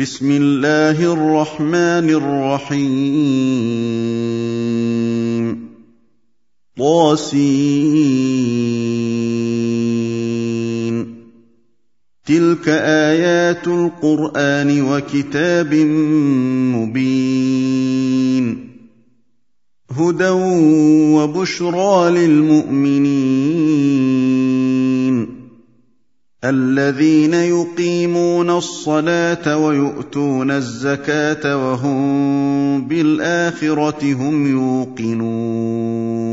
بسم الله الرحمن الرحيم. طاسين. تلك آيات القرآن وكتاب مبين. هدى وبشرى للمؤمنين. الذين يقيمون الصلاة ويؤتون الزكاة وهم بالآخرة هم يوقنون.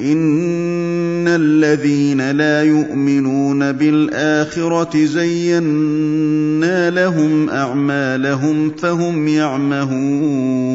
إن الذين لا يؤمنون بالآخرة زينا لهم أعمالهم فهم يعمهون.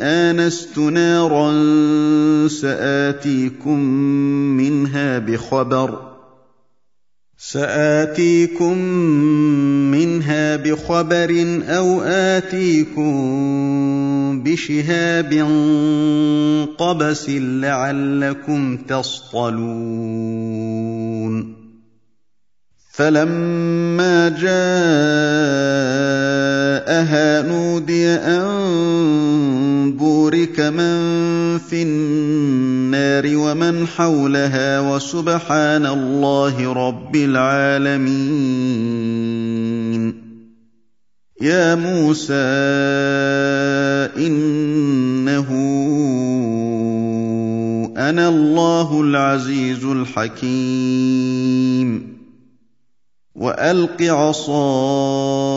آنَسْتُ نَارًا سَآتِيكُم مِّنْهَا بِخَبَرٍ سآتيكم منها بخبر أو آتيكم بشهاب قبس لعلكم تصطلون فلما جاءها نودي أن بورك من في النار ومن حولها وسبحان الله رب العالمين. يا موسى إنه أنا الله العزيز الحكيم. وألق عصاك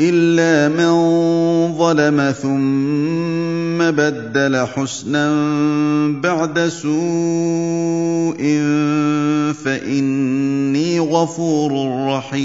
إِلَّا مَن ظَلَمَ ثُمَّ بَدَّلَ حُسْنًا بَعْدَ سُوءٍ فَإِنِّي غَفُورٌ رَّحِيمٌ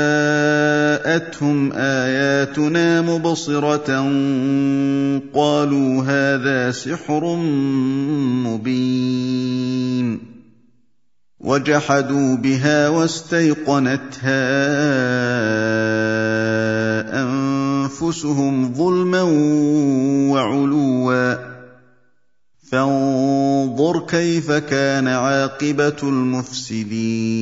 جاءتهم آياتنا مبصرة قالوا هذا سحر مبين وجحدوا بها واستيقنتها أنفسهم ظلما وعلوا. فانظر كيف كان عاقبة المفسدين.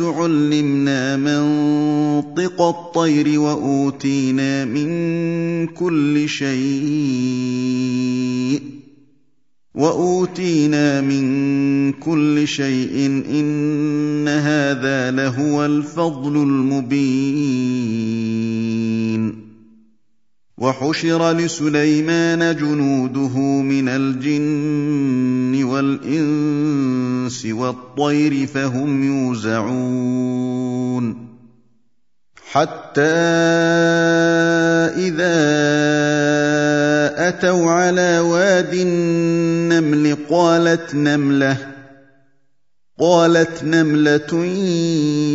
عُلِّمْنَا مَنطِقَ الطَّيْرِ وَأُوتِينَا مِن كُلِّ شَيْءٍ وَأُوتِينَا مِن كُلِّ شَيْءٍ إِنَّ هَٰذَا لَهُوَ الْفَضْلُ الْمُبِينُ وَحُشِرَ لِسُلَيْمَانَ جُنُودُهُ مِنَ الْجِنِّ وَالْإِنسِ وَالطَّيْرِ فَهُمْ يُوزَعُونَ. حَتَّىٰ إِذَا أتوا على واد النمل قالت نملة قالت نملة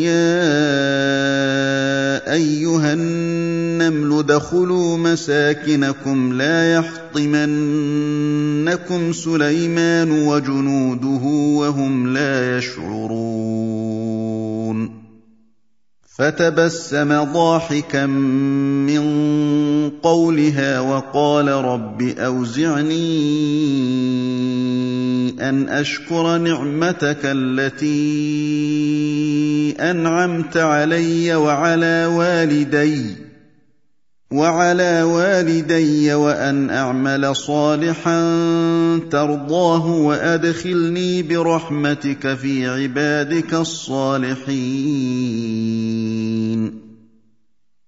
يا أيها النمل ادخلوا مساكنكم لا يحطمنكم سليمان وجنوده وهم لا يشعرون. فتبسم ضاحكا من قولها وقال رب أوزعني أن أشكر نعمتك التي أنعمت علي وعلى والدي وعلى والدي وأن أعمل صالحا ترضاه وأدخلني برحمتك في عبادك الصالحين.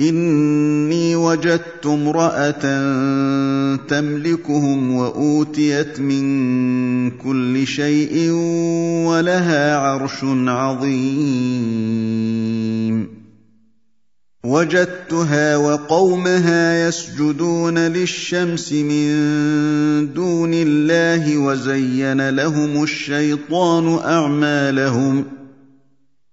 إني وجدت امرأة تملكهم وأوتيت من كل شيء ولها عرش عظيم. وجدتها وقومها يسجدون للشمس من دون الله وزين لهم الشيطان أعمالهم.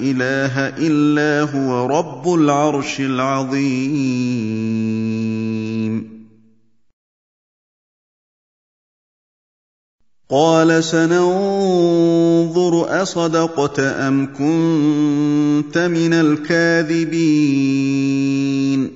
إِلَٰهَ إِلَّا هُوَ رَبُّ الْعَرْشِ الْعَظِيمِ. قال سننظر أصدقت أم كنت من الكاذبين.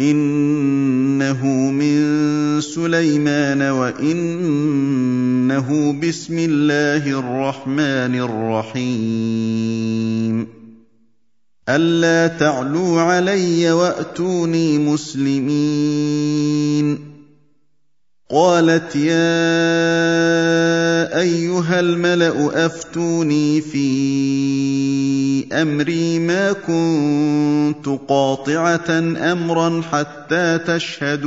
إنه من سليمان وإنه بسم الله الرحمن الرحيم. ألا تعلوا علي وأتوني مسلمين. قالت يا أيها الملأ أفتوني في أمري ما كنت قاطعة أمرا حتى تشهدون.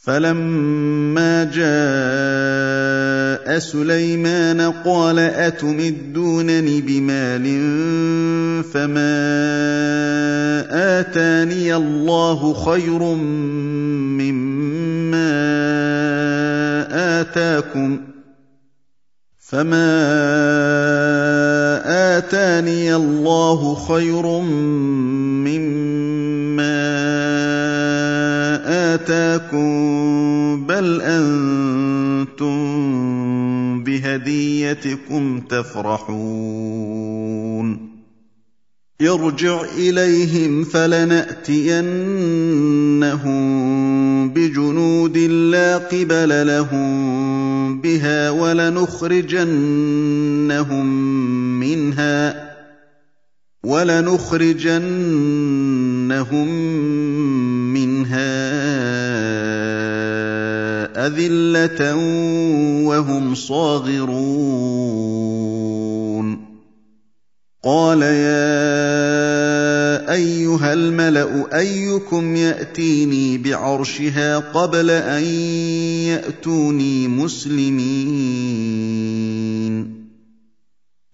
فَلَمَّا جَاءَ سُلَيْمَانَ قَالَ أَتُمِدُّونَنِ بِمَالٍ فَمَا آتَانِيَ اللَّهُ خَيْرٌ مِّمَّا آتَاكُمْ فَمَا آتَانِيَ اللَّهُ خَيْرٌ آتَاكُم بَلْ أَنتُم بِهَدِيَّتِكُمْ تَفْرَحُونَ ارْجِعْ إِلَيْهِمْ فَلَنَأْتِيَنَّهُم بِجُنُودٍ لَّا قِبَلَ لَهُم بِهَا وَلَنُخْرِجَنَّهُم مِّنْهَا وَلَنُخْرِجَنَّهُم مِّنْهَا أَذِلَّةً وَهُمْ صَاغِرُونَ. قَالَ يَا أَيُّهَا الْمَلَأُ أَيُّكُمْ يَأْتِينِي بِعَرْشِهَا قَبْلَ أَن يَأْتُونِي مُسْلِمِينَ؟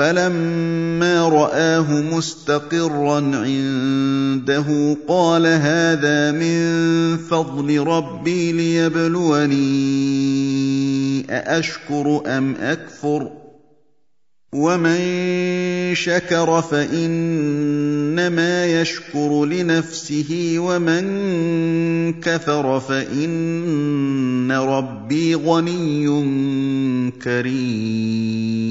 فَلَمَّا رَآهُ مُسْتَقِرًّا عِندَهُ قَالَ هَٰذَا مِن فَضْلِ رَبِّي لِيَبْلُوَنِي أَأَشْكُرُ أَمْ أَكْفُرُ ۖ وَمَن شَكَرَ فَإِنَّمَا يَشْكُرُ لِنَفْسِهِ ۖ وَمَن كَفَرَ فَإِنَّ رَبِّي غَنِيٌّ كَرِيمٌ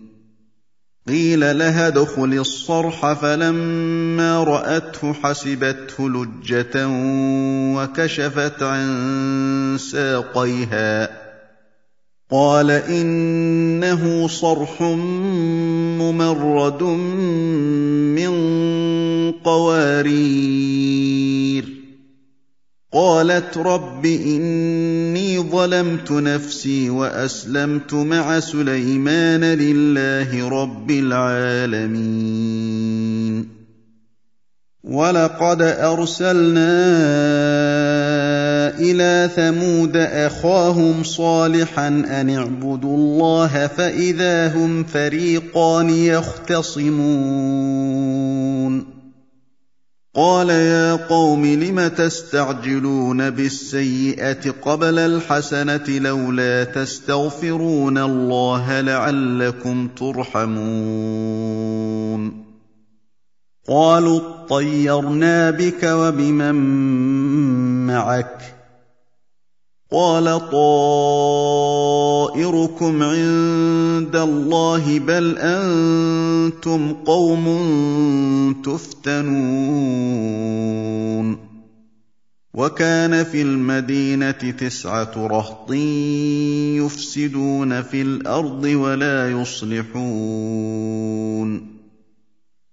قِيلَ لَهَا ادْخُلِي الصَّرْحَ فَلَمَّا رَأَتْهُ حَسِبَتْهُ لُجَّةً وَكَشَفَتْ عَن سَاقَيْهَا ۚ. قَالَ إِنَّهُ صَرْحٌ مُّمَرَّدٌ مِّن قَوَارِيرَ. قَالَتْ رَبِّ إِنِّي ظَلَمْتُ نَفْسِي وَأَسْلَمْتُ مَعَ سُلَيْمَانَ لِلَّهِ رَبِّ الْعَالَمِينَ. وَلَقَدْ أَرْسَلْنَا إِلَىٰ ثَمُودَ أَخَاهُمْ صَالِحًا أَنِ اعْبُدُوا اللَّهَ فَإِذَا هُمْ فَرِيقَانِ يَخْتَصِمُونَ. قَالَ يَا قَوْمِ لِمَ تَسْتَعْجِلُونَ بِالسَّيِّئَةِ قَبْلَ الْحَسَنَةِ ۖ لَوْلَا تَسْتَغْفِرُونَ اللَّهَ لَعَلَّكُمْ تُرْحَمُونَ قَالُوا اطَّيَّرْنَا بِكَ وَبِمَن مَّعَكَ ۚ قَالَ طَائِرُكُمْ عِندَ اللَّهِ ۖ بَلْ أَنتُمْ قَوْمٌ تُفْتَنُونَ. وَكَانَ فِي الْمَدِينَةِ تِسْعَةُ رَهْطٍ يُفْسِدُونَ فِي الْأَرْضِ وَلَا يُصْلِحُونَ.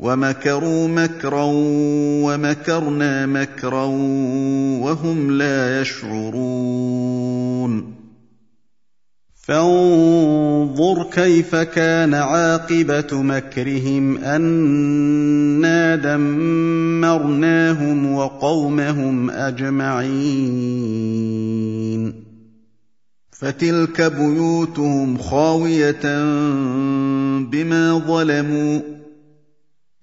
ومكروا مكرا ومكرنا مكرا وهم لا يشعرون. فانظر كيف كان عاقبة مكرهم أنا دمرناهم وقومهم أجمعين. فتلك بيوتهم خاوية بما ظلموا.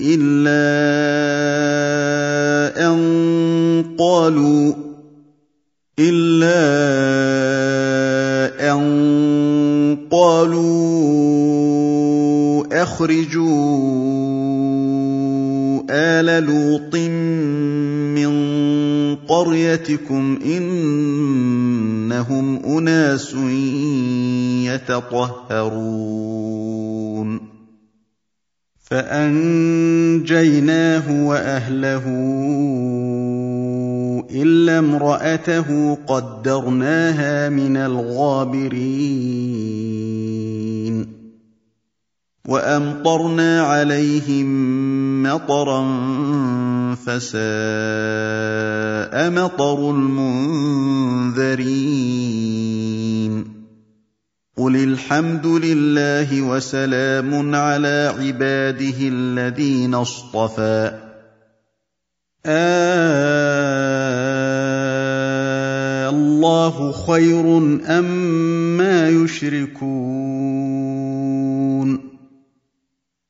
إلا أن قالوا إلا أن قالوا أخرجوا آل لوط من قريتكم إنهم أناس يتطهرون فأنجيناه وأهله إلا امرأته قدرناها من الغابرين. وأمطرنا عليهم مطرا فساء مطر المنذرين. قل الحمد لله وسلام على عباده الذين اصطفى. الله خير أما أم يشركون.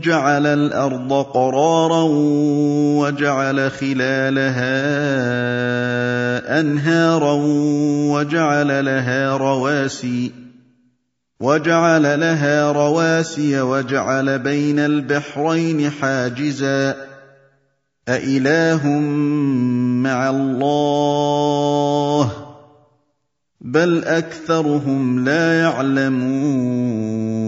جَعَلَ الْأَرْضَ قَرَارًا وَجَعَلَ خِلَالَهَا أَنْهَارًا وَجَعَلَ لَهَا رَوَاسِيَ وَجَعَلَ لَهَا رَوَاسِيَ وَجَعَلَ بَيْنَ الْبَحْرَيْنِ حَاجِزًا أَإِلَٰهٌ مَّعَ اللَّهِ؟ بَلْ أَكْثَرُهُمْ لَا يَعْلَمُونَ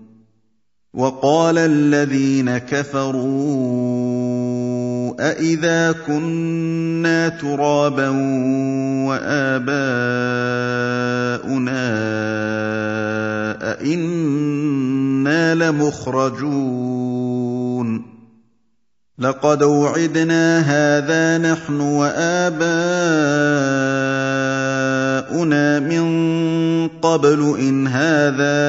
وقال الذين كفروا أإذا كنا ترابا وآباؤنا أئنا لمخرجون لقد وعدنا هذا نحن واباؤنا من قبل ان هذا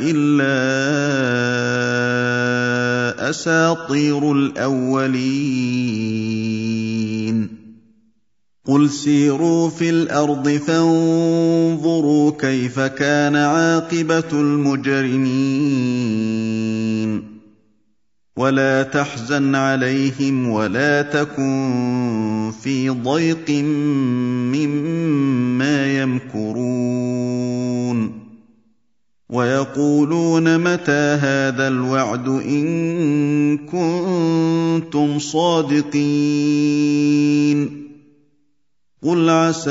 الا اساطير الاولين قل سيروا في الأرض فانظروا كيف كان عاقبه المجرمين ولا تحزن عليهم ولا تكن في ضيق مما يمكرون ويقولون متى هذا الوعد ان كنتم صادقين قل عسى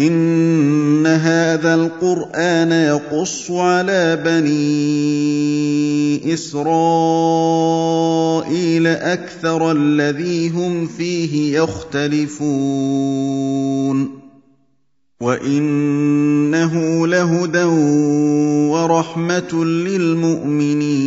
ان هذا القران يقص على بني اسرائيل أكثر الذي هم فيه يختلفون وانه لهدى ورحمه للمؤمنين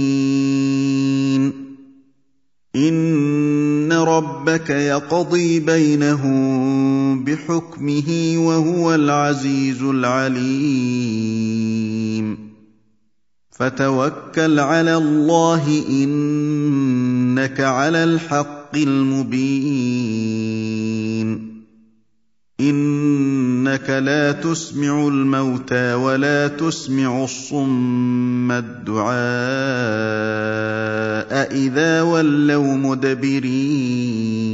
ان ربك يقضي بينهم بحكمه وهو العزيز العليم. فتوكل على الله إنك على الحق المبين. إنك لا تسمع الموتى ولا تسمع الصم الدعاء إذا ولوا مدبرين.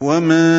وما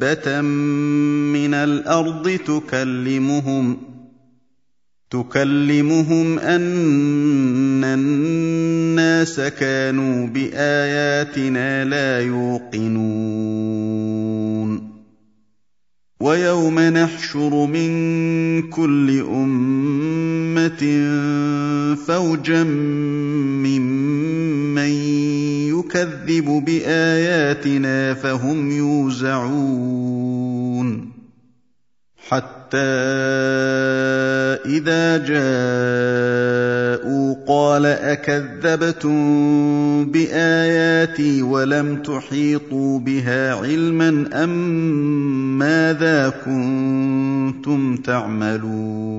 دابه من الأرض تكلمهم تكلمهم ان الناس كانوا باياتنا لا يوقنون ويوم نحشر من كل امه فوجا ممن يكذب بآياتنا فهم يوزعون. حتى إذا جاءوا قال أكذبتم بآياتي ولم تحيطوا بها علما أم ماذا كنتم تعملون؟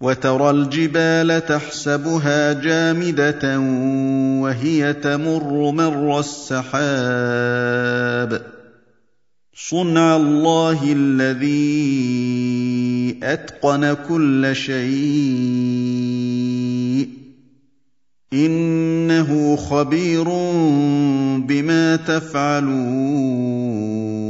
وترى الجبال تحسبها جامدة وهي تمر مر السحاب. صنع الله الذي أتقن كل شيء. إنه خبير بما تفعلون.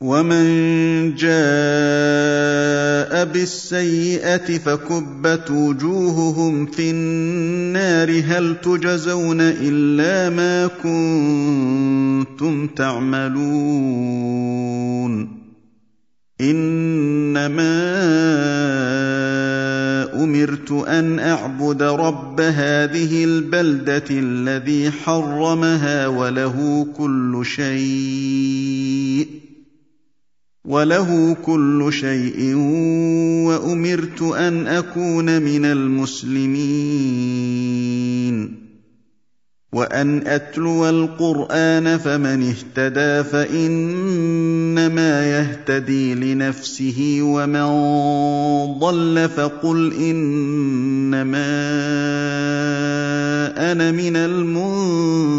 ومن جاء بالسيئه فكبت وجوههم في النار هل تجزون الا ما كنتم تعملون انما امرت ان اعبد رب هذه البلده الذي حرمها وله كل شيء وله كل شيء وامرت ان اكون من المسلمين وان اتلو القران فمن اهتدى فانما يهتدي لنفسه ومن ضل فقل انما أنا من المنذرين